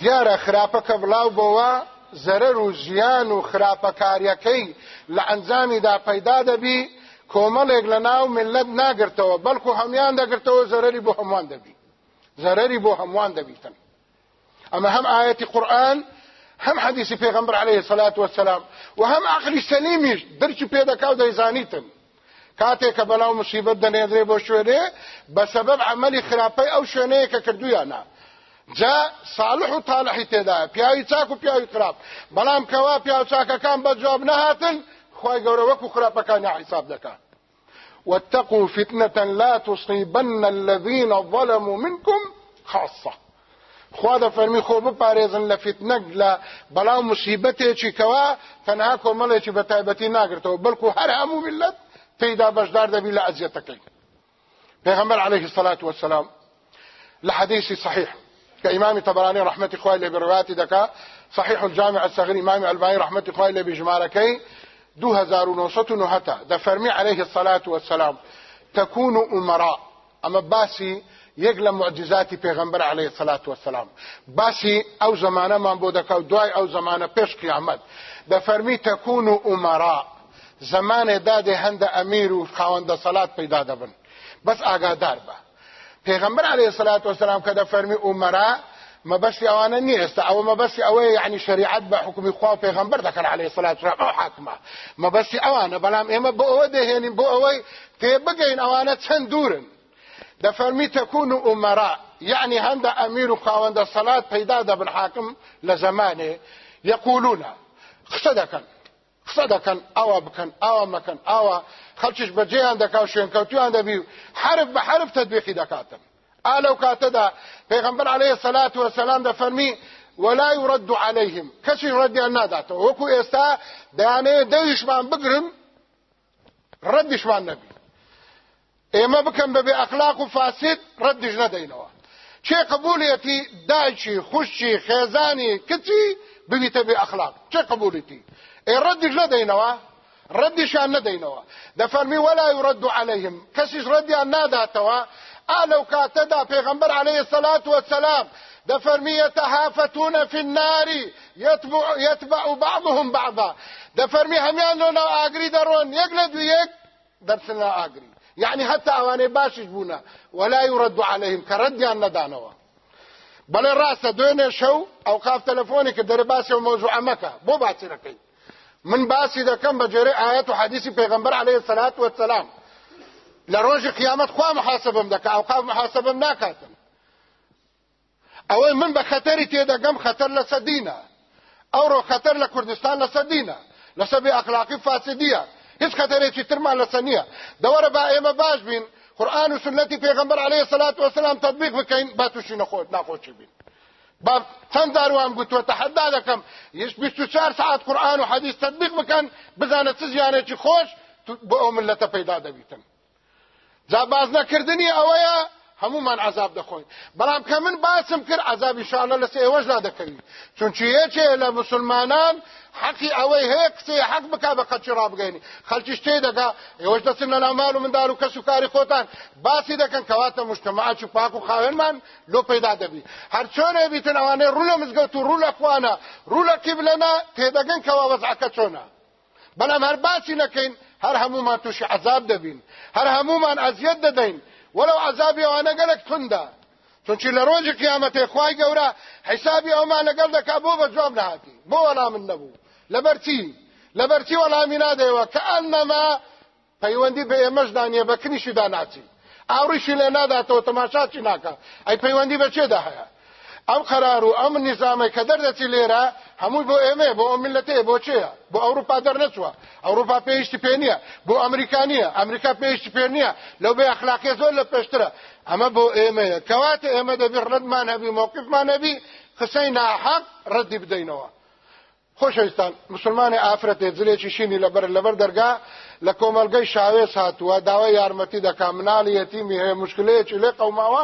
دیارە خراپەکە بڵاو بۆەوە زەرەر و ژیان و خراپەکاریەکەی لە ئەنجامیدا پەیدا دەبی کۆمەڵێک لە ناو ملت ناگرتەوە بەڵکو هەمان دەگرتەوە زەرری بۆ هەمووان دەبی. زەرری بۆ هەمووان دەبیتن. ئەمە هەم ئاەتی قورآن هەم حەدیسی پێغمبەر عليه الصلاة والسلام و هەم عقلی سەلیمیش دەرچی پێدەکا و دەیزانیتن. کاتێککە بەلاو مصیبەت دەنێدرێ بۆ شوێنێ بە سەبەب عملی خراپەی ئەو شوێنەیە کە کردویانە جا صالح و تاالحی تێدا. پیاوی چاک و پیاوی خراپ. بەڵام کەوا پیا چاکەکان بە جواب نەهاتن خی گەورە وەکو خراپەکانی حیساب دەکات واتقوا فتنة لا تصيبن الذين ظلموا منكم خاصة. خوا دە فەرمی خۆ بپارێزن لە فتنەک لە بەڵام مصیبەتێکی کەوا تەنها کۆمەڵێکی بە تایبەتی ناگرتەوە بەڵکو هەر هەموو ملت تێدا بەشدار دەبی لە ئەزیەتەکەی پێغەمبەر عليه الصلاة والسلام لحديث صحيح كإمام طبراني رحمة إخوائي برواياتي دكا صحيح الجامع الصغير إمام ألباني رحمة إخوائي بجماركي دو هزار ونوسط نهتا دفرمي عليه الصلاة والسلام. تكون أمراء. أما باسي يقل معجزاتي پیغمبر عليه الصلاة والسلام. باسي أو زمانة من بودكا دواي أو زمانة پیش قيامت دفرمي تكون أمراء. زمان داده هند أمير و خواند صلاة پیدا دبن. بس آگادار با. پیغمبر علیه الصلاة والسلام کده فرمی امرا مبسی اوانه نیست. أو مبسی اوه یعنی شریعت به حکم خوا پیغمبر دکن علیه الصلاة والسلام. أو حاکمه مبسی آوانه. بلام اما بو اوه دهینیم بو اوه تی بگین آوانه چند دورن. ده فرمی تکون امرا يعني هند امير خواند الصلاة پیدا دبن حاکم لزمانه. يقولون خصدكن خصدكن أو بكن أو مكن أو خەڵکیش بەجێیان دەکا و شوێنکەوتویان دەبی حرف بە حرف تدبیقی دەکاتن ئالەو کاتەدا پێغمبەر عليه الصلاة والسلام دەفەرمی ولا يرد عليهم. کەسی ڕەدیان ناداتەوە؟ وەکو ئێستا دەیانەیە دەویشمان بگرن ڕەدیشمان نەبی. ئێمە بکەم بەبێ ئەخلاق و فاسد ڕەدیش نەدەینەوە. چێ قبولیەتی دایکی خوشی خێزانی کچی ببیتە بێ ئەخلاق. چێ قبولیتی ئێ ڕەدیش نەدەینەوە؟ ردشان ندینەوە دەفەرمی ولا يرد عليهم. کەسیش ردیان ناداتەوە ئالەو کاتەدا پێغمبەر عليه الصلاة والسلام. دفرمي يتهافتون في النار. يتبع, بعضهم بعضا. دفرمي همیان لنا آگری درون. لدو یک درسنا آگری. يعني حتى اواني باشش بونا. ولا يرد عليهم. كرديان ندانوا. بل الراس دوين شو اوقاف تلفوني كدر باسي وموضوع مكة بو ركي من باسي دا كم بجري آيات وحديثي پیغمبر عليه الصلاة والسلام. لروج قيامت خوا محاسبم دك اوقاف محاسبم ناكاتم. أو من بخطري تيدا قم خطر لسدينا أو رو خطر لكردستان لسدينا لسبي اخلاقي فاسدية. هیڅ خطرې چې تر مال سنیه دوره با ایمه باش بین قرآن و سنتی پیغمبر علیه الصلاة والسلام تطبیق بکەین با تووشی نەخۆت بین با چەند داروان گوتووە تحدا دەکەم. یش 24 ساعت قرآن و حدیث تطبیق بکەن بزانە چ زیانێکی خۆش بۆ ئەو ملەتە پەیدا دەبیتن. جا باز نەکردنی ئەوەیە هەمومان عذاب دەخۆین. بەڵام کە من باسم کرد عذابی شانە لەس ئێوەشدا دەکەوی چونچ یەکێ لە مسلمانان حقی ئەوەی هەیە قسەی حەق بک بە قەچی ڕابگەینی. خەلکیش تێ دەگا ئێوەش دەچن لە نامال و مندار و کەس و کاری خۆتان. باسی دەکەن کەواتە مشتمەعاتی پاک و خاوێنمان لۆ پەیدا دەبی. هەر چۆنێ بیتن ئەوانەی ڕوو لە مزگەوت و ڕوو لە خوانە ڕوو لە قیبلەنا تێدەگەن کەوا وەزعەکە چۆنە. بەڵام هەر باسی نەکەین هەر هەمومان تووشی عذاب دەبین. هەر هەمومان ئەزیەت دەدەین. وەلو عذابی ئەوانە گەلک توندا چونچی لە ڕۆژی قیامەتێ خوای گەورە حیسابی ئەومان لەگەڵ دەکا بۆ بە جواب نهاتی. بۆ وەڵام من نەبوو. لەبەرچی لەبەرچی وەڵامی نادەوە کە ئەنەما پەیوەندی بە ئێمەش دانیە بە کنیشی داناچی. ئاوریشی لێ ناداتەوە تەماشاچی ناکە ئەی پەیوەندی بە چێدا هەیە؟ ئەم قرار و ئەم نظامەی کە دەردەچی لێرە هەمووی بۆ ئێمە بۆ ئەو میلەتەیە بۆ چێە بۆ ئەوروپا دەرنەچوە ئەوروپا پێیشتی پێ نییە. بۆ ئەمریکانیە ئەمریکا پێیشتی پێ نییە. لەو بێ ئەخلاقی زۆر لە پێشترە. ئەمە بۆ ئێمەیە. کەواتە ئێمە دەبی ڕەتمان هەبی مووقفمان هەبی قسەی ناحەق ڕەتی بدەینەوە. خۆشەویستان. مسلمانی ئافرەتێ جلێکی شینی لەبەر لەبەر دەرگا لە کۆمەلگەی شاوێز هاتووە داوای یارمەتی دەکا. مناڵی یەتیمی هەیە مشکلەیەکی لێ قەوماوە.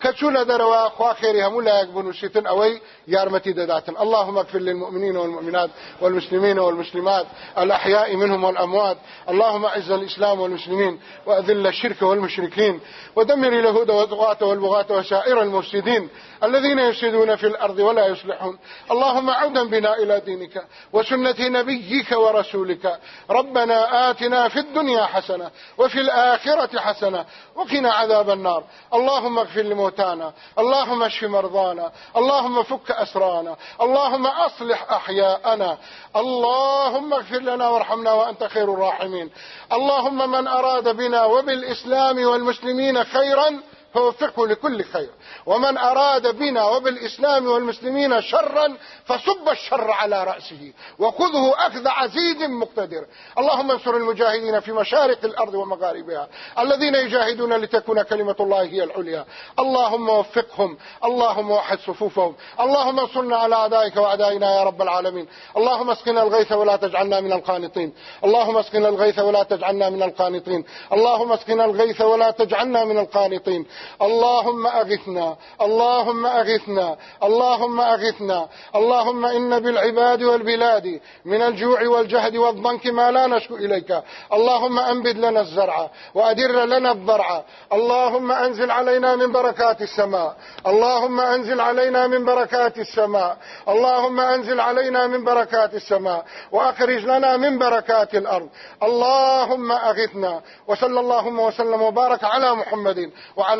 كتشونا دروا خوا خيري هم لا يقبلوا شيتن اوي يارمتي داتن اللهم اغفر للمؤمنين والمؤمنات والمسلمين والمسلمات الأحياء منهم والأموات. اللهم أعز الإسلام والمسلمين وأذل الشرك والمشركين. ودمر اليهود والطغاة والبغاة وسائر المفسدين الذين يفسدون في الأرض ولا يصلحون. اللهم عودا بنا إلى دينك وسنة نبيك ورسولك. ربنا آتنا في الدنيا حسنة وفي الآخرة حسنة وقنا عذاب النار. اللهم اغفر لموتنا موتانا. اللهم اشف مرضانا. اللهم فك أسرانا. اللهم أصلح أحياءنا. اللهم اغفر لنا وارحمنا وأنت خير الراحمين. اللهم من أراد بنا وبالإسلام والمسلمين خيرا فوفقه لكل خير. ومن أراد بنا وبالإسلام والمسلمين شرا فصب الشر على رأسه وخذه أخذ عزيز مقتدر. اللهم انصر المجاهدين في مشارق الأرض ومغاربها. الذين يجاهدون لتكون كلمة الله هي العليا. اللهم وفقهم. اللهم وحد صفوفهم. اللهم انصرنا على أعدائك وأعدائنا يا رب العالمين. اللهم اسقنا الغيث ولا تجعلنا من القانطين. اللهم اسقنا الغيث ولا تجعلنا من القانطين. اللهم اسقنا الغيث ولا تجعلنا من القانطين. اللهم أغثنا اللهم أغثنا اللهم أغثنا اللهم إن بالعباد والبلاد من الجوع والجهد والضنك ما لا نشكو إليك. اللهم أنبد لنا الزرع وأدر لنا الضرع. اللهم أنزل علينا من بركات السماء. اللهم أنزل علينا من بركات السماء. اللهم أنزل علينا من بركات السماء. وأخرج لنا من بركات الأرض. اللهم أغثنا. وصلى اللهم وسلم وبارك على محمد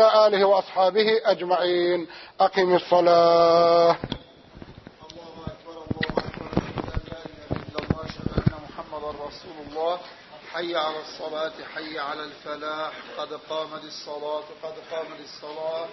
آله وأصحابه أجمعين. أقم الصلاة. رسول الله. حي على الصلاة حي على الفلاح. قد قامت الصلاة قد قامت الصلاة.